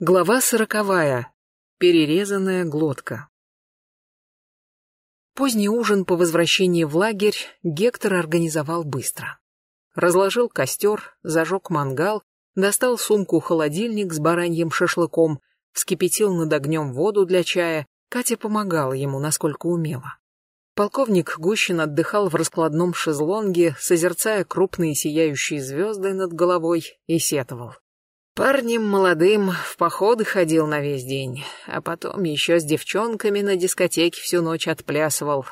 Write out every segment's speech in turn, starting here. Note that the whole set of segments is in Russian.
Глава сороковая. Перерезанная глотка. Поздний ужин по возвращении в лагерь Гектор организовал быстро. Разложил костер, зажег мангал, достал сумку-холодильник с бараньим шашлыком, вскипятил над огнем воду для чая, Катя помогала ему, насколько умела. Полковник Гущин отдыхал в раскладном шезлонге, созерцая крупные сияющие звезды над головой, и сетовал. Парнем молодым в походы ходил на весь день, а потом еще с девчонками на дискотеке всю ночь отплясывал.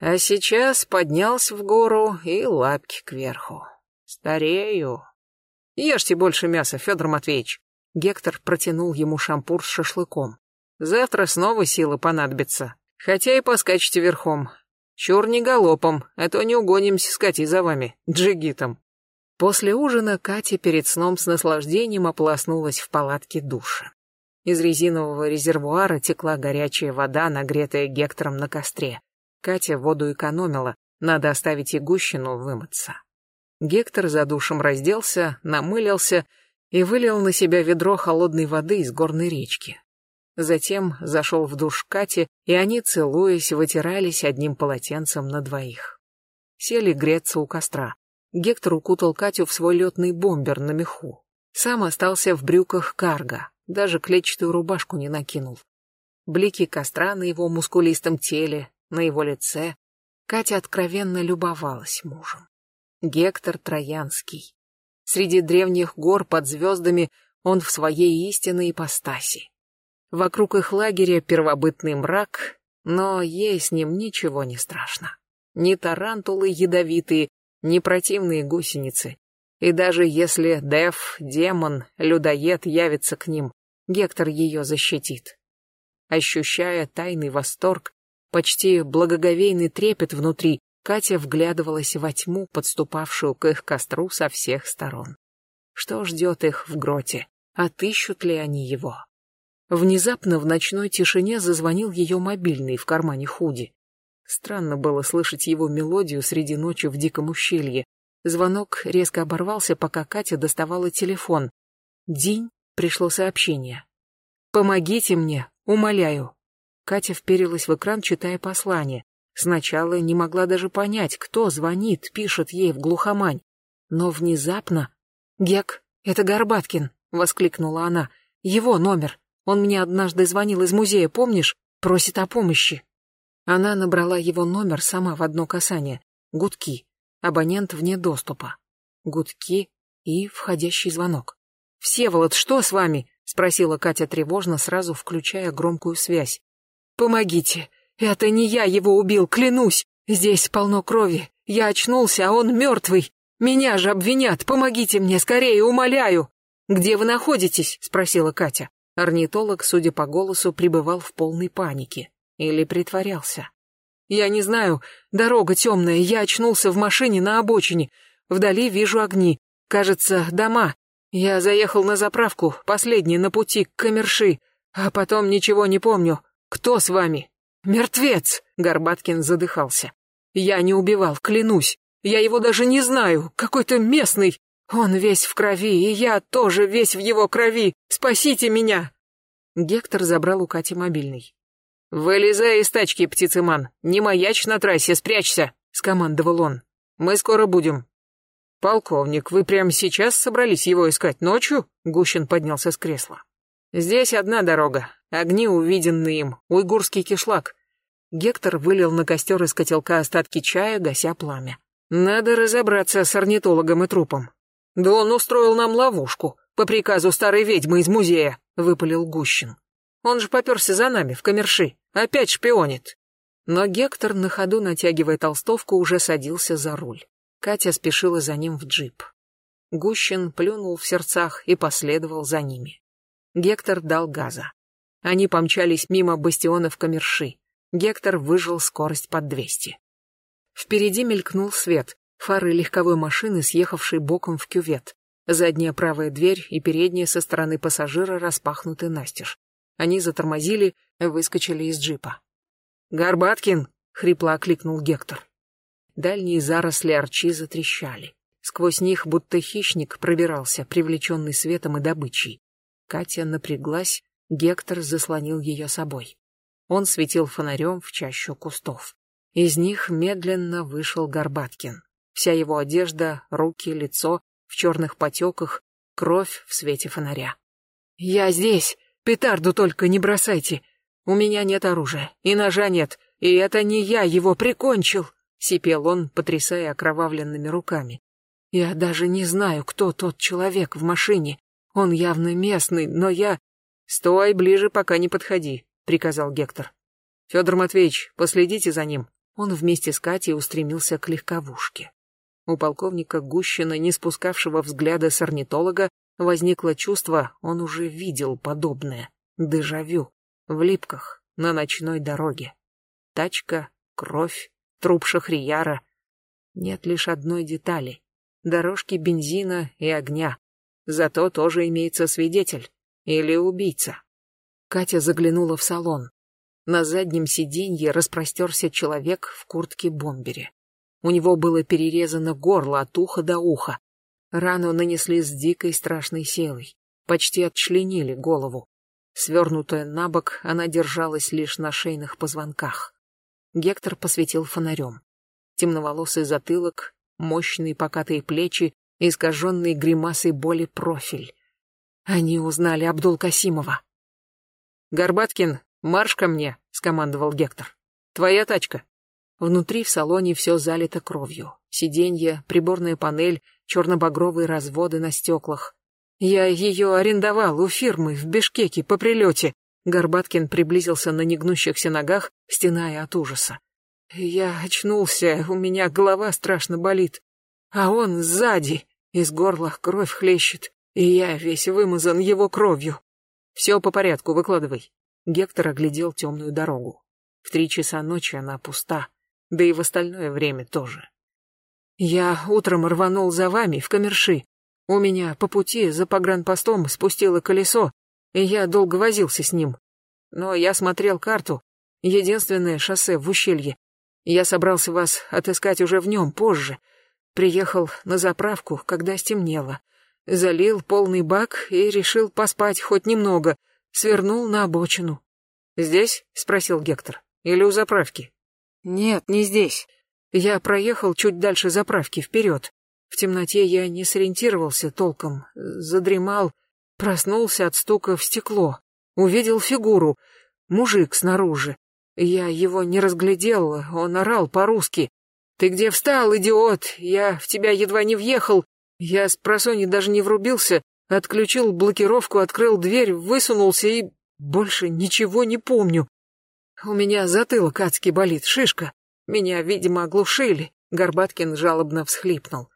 А сейчас поднялся в гору и лапки кверху. Старею. Ешьте больше мяса, Федор Матвеевич. Гектор протянул ему шампур с шашлыком. Завтра снова силы понадобятся. Хотя и поскачете верхом. Чур не галопом, а то не угонимся скати за вами, джигитом. После ужина Катя перед сном с наслаждением ополоснулась в палатке душа. Из резинового резервуара текла горячая вода, нагретая Гектором на костре. Катя воду экономила, надо оставить Ягущину вымыться. Гектор за душем разделся, намылился и вылил на себя ведро холодной воды из горной речки. Затем зашел в душ Кати, и они, целуясь, вытирались одним полотенцем на двоих. Сели греться у костра. Гектор укутал Катю в свой летный бомбер на меху. Сам остался в брюках карго, даже клетчатую рубашку не накинул. Блики костра на его мускулистом теле, на его лице. Катя откровенно любовалась мужем. Гектор Троянский. Среди древних гор под звездами он в своей истинной ипостаси. Вокруг их лагеря первобытный мрак, но ей с ним ничего не страшно. Ни тарантулы ядовитые, ни противные гусеницы. И даже если Дев, демон, людоед явится к ним, Гектор ее защитит. Ощущая тайный восторг, почти благоговейный трепет внутри, Катя вглядывалась во тьму, подступавшую к их костру со всех сторон. Что ждет их в гроте? Отыщут ли они его? Внезапно в ночной тишине зазвонил ее мобильный в кармане худи. Странно было слышать его мелодию среди ночи в диком ущелье. Звонок резко оборвался, пока Катя доставала телефон. День пришло сообщение. «Помогите мне, умоляю». Катя вперилась в экран, читая послание. Сначала не могла даже понять, кто звонит, пишет ей в глухомань. Но внезапно... «Гек, это Горбаткин», — воскликнула она. «Его номер. Он мне однажды звонил из музея, помнишь? Просит о помощи». Она набрала его номер сама в одно касание. Гудки. Абонент вне доступа. Гудки и входящий звонок. «Всеволод, что с вами?» — спросила Катя тревожно, сразу включая громкую связь. «Помогите! Это не я его убил, клянусь! Здесь полно крови. Я очнулся, а он мертвый. Меня же обвинят. Помогите мне, скорее, умоляю!» «Где вы находитесь?» — спросила Катя. Орнитолог, судя по голосу, пребывал в полной панике. Или притворялся. Я не знаю, дорога темная, я очнулся в машине на обочине. Вдали вижу огни. Кажется, дома. Я заехал на заправку, последний на пути к Камерши. А потом ничего не помню. Кто с вами? Мертвец! Горбаткин задыхался. Я не убивал, клянусь. Я его даже не знаю. Какой-то местный. Он весь в крови, и я тоже весь в его крови. Спасите меня!» Гектор забрал у Кати мобильный. «Вылезай из тачки, птицеман! Не маячь на трассе, спрячься!» — скомандовал он. «Мы скоро будем». «Полковник, вы прямо сейчас собрались его искать ночью?» Гущин поднялся с кресла. «Здесь одна дорога. Огни, увиденные им. Уйгурский кишлак». Гектор вылил на костер из котелка остатки чая, гася пламя. «Надо разобраться с орнитологом и трупом». «Да он устроил нам ловушку, по приказу старой ведьмы из музея», — выпалил Гущин. «Он же поперся за нами, в камерши». Опять шпионит. Но Гектор, на ходу натягивая толстовку, уже садился за руль. Катя спешила за ним в джип. Гущин плюнул в сердцах и последовал за ними. Гектор дал газа. Они помчались мимо бастионов камерши. Гектор выжил скорость под 200. Впереди мелькнул свет, фары легковой машины, съехавшей боком в кювет. Задняя правая дверь и передняя со стороны пассажира распахнуты настежь. Они затормозили, выскочили из джипа. «Горбаткин!» — хрипло окликнул Гектор. Дальние заросли арчи затрещали. Сквозь них будто хищник пробирался, привлеченный светом и добычей. Катя напряглась, Гектор заслонил ее собой. Он светил фонарем в чащу кустов. Из них медленно вышел Горбаткин. Вся его одежда, руки, лицо в черных потеках, кровь в свете фонаря. «Я здесь! Петарду только не бросайте! У меня нет оружия, и ножа нет, и это не я его прикончил!» — сипел он, потрясая окровавленными руками. «Я даже не знаю, кто тот человек в машине. Он явно местный, но я...» «Стой ближе, пока не подходи», — приказал Гектор. «Федор Матвеевич, последите за ним». Он вместе с Катей устремился к легковушке. У полковника Гущина, не спускавшего взгляда с орнитолога, возникло чувство, он уже видел подобное. Дежавю. В липках, на ночной дороге. Тачка, кровь, труп Шахрияра. Нет лишь одной детали. Дорожки бензина и огня. Зато тоже имеется свидетель. Или убийца. Катя заглянула в салон. На заднем сиденье распростерся человек в куртке-бомбере. У него было перерезано горло от уха до уха. Рану нанесли с дикой страшной силой. Почти отчленили голову. Свернутая на бок, она держалась лишь на шейных позвонках. Гектор посветил фонарем. Темноволосый затылок, мощные покатые плечи, искаженный гримасой боли профиль. Они узнали Абдул-Касимова. «Горбаткин, марш ко мне!» — скомандовал Гектор. «Твоя тачка!» Внутри в салоне все залито кровью. Сиденье, приборная панель, черно-багровые разводы на стеклах. Я ее арендовал у фирмы в Бишкеке по прилете. Горбаткин приблизился на негнущихся ногах, стеная от ужаса. Я очнулся, у меня голова страшно болит. А он сзади, из горла кровь хлещет, и я весь вымазан его кровью. Все по порядку, выкладывай. Гектор оглядел темную дорогу. В три часа ночи она пуста да и в остальное время тоже. Я утром рванул за вами в камерши. У меня по пути за погранпостом спустило колесо, и я долго возился с ним. Но я смотрел карту, единственное шоссе в ущелье. Я собрался вас отыскать уже в нем позже. Приехал на заправку, когда стемнело. Залил полный бак и решил поспать хоть немного. Свернул на обочину. «Здесь?» — спросил Гектор. «Или у заправки?» «Нет, не здесь. Я проехал чуть дальше заправки, вперед. В темноте я не сориентировался толком, задремал, проснулся от стука в стекло. Увидел фигуру, мужик снаружи. Я его не разглядел, он орал по-русски. «Ты где встал, идиот? Я в тебя едва не въехал. Я с просони даже не врубился, отключил блокировку, открыл дверь, высунулся и... Больше ничего не помню. У меня затылок адски болит, шишка. Меня, видимо, оглушили. Горбаткин жалобно всхлипнул.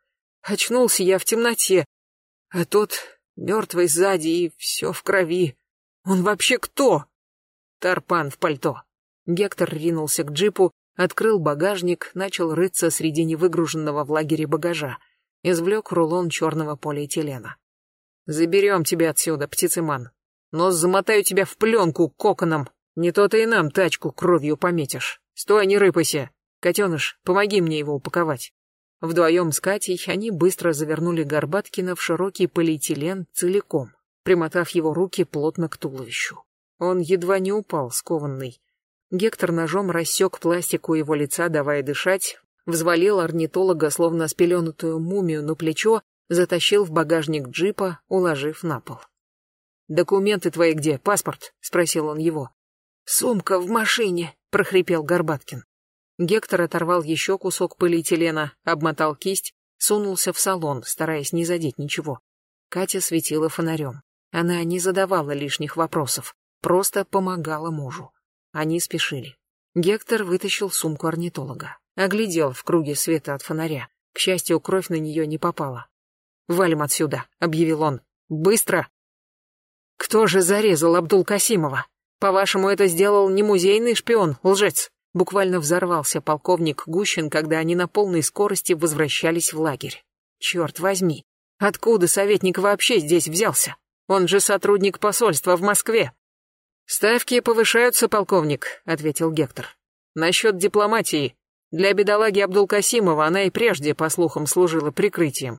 Очнулся я в темноте, а тот мертвый сзади и все в крови. Он вообще кто? Тарпан в пальто. Гектор ринулся к джипу, открыл багажник, начал рыться среди невыгруженного в лагере багажа. Извлек рулон черного полиэтилена. «Заберем тебя отсюда, птицеман. Но замотаю тебя в пленку коконом, не то-то и нам тачку кровью пометишь. Стой, не рыпайся. Котеныш, помоги мне его упаковать. Вдвоем с Катей они быстро завернули Горбаткина в широкий полиэтилен целиком, примотав его руки плотно к туловищу. Он едва не упал, скованный. Гектор ножом рассек пластик у его лица, давая дышать, взвалил орнитолога, словно спеленутую мумию, на плечо, затащил в багажник джипа, уложив на пол. «Документы твои где? Паспорт?» — спросил он его. «Сумка в машине», — прохрипел Горбаткин. Гектор оторвал еще кусок полиэтилена, обмотал кисть, сунулся в салон, стараясь не задеть ничего. Катя светила фонарем. Она не задавала лишних вопросов, просто помогала мужу. Они спешили. Гектор вытащил сумку орнитолога. Оглядел в круге света от фонаря. К счастью, кровь на нее не попала. «Валим отсюда», — объявил он. «Быстро!» «Кто же зарезал Абдул-Касимова?» По-вашему, это сделал не музейный шпион, лжец? Буквально взорвался полковник Гущин, когда они на полной скорости возвращались в лагерь. Черт возьми, откуда советник вообще здесь взялся? Он же сотрудник посольства в Москве. Ставки повышаются, полковник, ответил Гектор. Насчет дипломатии. Для бедолаги Абдулкасимова она и прежде, по слухам, служила прикрытием.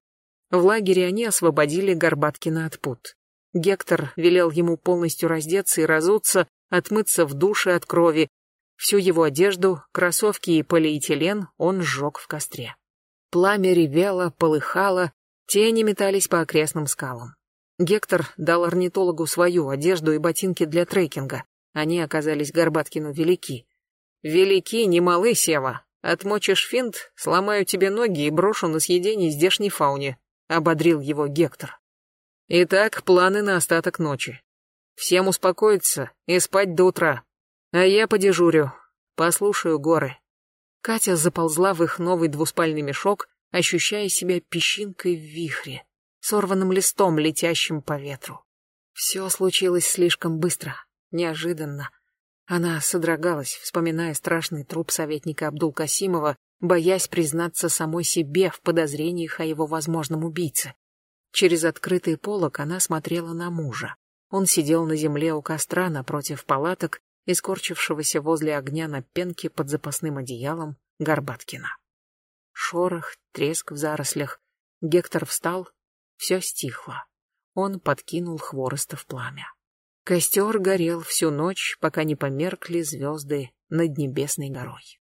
В лагере они освободили Горбаткина от пут. Гектор велел ему полностью раздеться и разуться, отмыться в душе от крови. Всю его одежду, кроссовки и полиэтилен он сжег в костре. Пламя ревело, полыхало, тени метались по окрестным скалам. Гектор дал орнитологу свою одежду и ботинки для трекинга. Они оказались Горбаткину велики. «Велики, немалы, Сева. Отмочишь финт, сломаю тебе ноги и брошу на съедение здешней фауне», — ободрил его Гектор. Итак, планы на остаток ночи. Всем успокоиться и спать до утра. А я подежурю, послушаю горы. Катя заползла в их новый двуспальный мешок, ощущая себя песчинкой в вихре, сорванным листом, летящим по ветру. Все случилось слишком быстро, неожиданно. Она содрогалась, вспоминая страшный труп советника Абдул-Касимова, боясь признаться самой себе в подозрениях о его возможном убийце. Через открытый полог она смотрела на мужа. Он сидел на земле у костра напротив палаток, искорчившегося возле огня на пенке под запасным одеялом Горбаткина. Шорох, треск в зарослях. Гектор встал, все стихло. Он подкинул хвороста в пламя. Костер горел всю ночь, пока не померкли звезды над небесной горой.